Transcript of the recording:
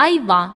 أيضا